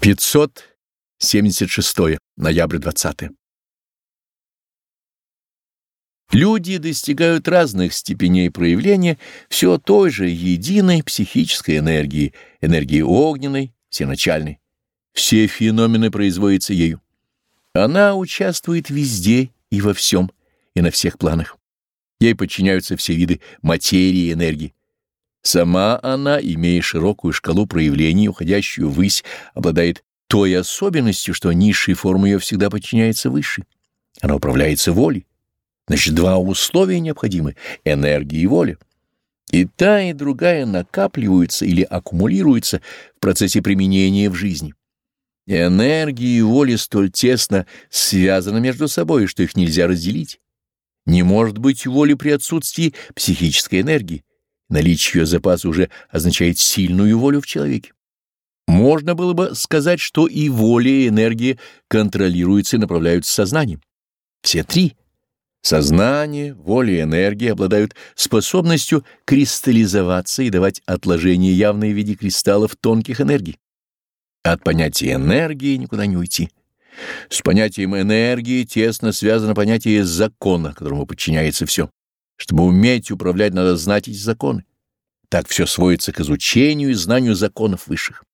576 ноябрь 20 Люди достигают разных степеней проявления все той же единой психической энергии, энергии огненной, всеначальной. Все феномены производятся ею. Она участвует везде и во всем, и на всех планах. Ей подчиняются все виды материи и энергии. Сама она, имея широкую шкалу проявлений, уходящую ввысь, обладает той особенностью, что низшая форма ее всегда подчиняется высшей. Она управляется волей. Значит, два условия необходимы — энергия и воля. И та, и другая накапливаются или аккумулируются в процессе применения в жизни. Энергия и воля столь тесно связаны между собой, что их нельзя разделить. Не может быть воли при отсутствии психической энергии. Наличие ее запаса уже означает сильную волю в человеке. Можно было бы сказать, что и воля, и энергия контролируются и направляются сознанием. Все три — сознание, воля и энергия — обладают способностью кристаллизоваться и давать отложения явные в виде кристаллов тонких энергий. От понятия энергии никуда не уйти. С понятием энергии тесно связано понятие закона, которому подчиняется все. Чтобы уметь управлять, надо знать эти законы. Так все сводится к изучению и знанию законов высших.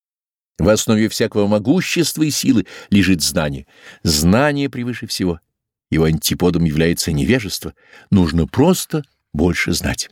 В основе всякого могущества и силы лежит знание. Знание превыше всего. Его антиподом является невежество. Нужно просто больше знать.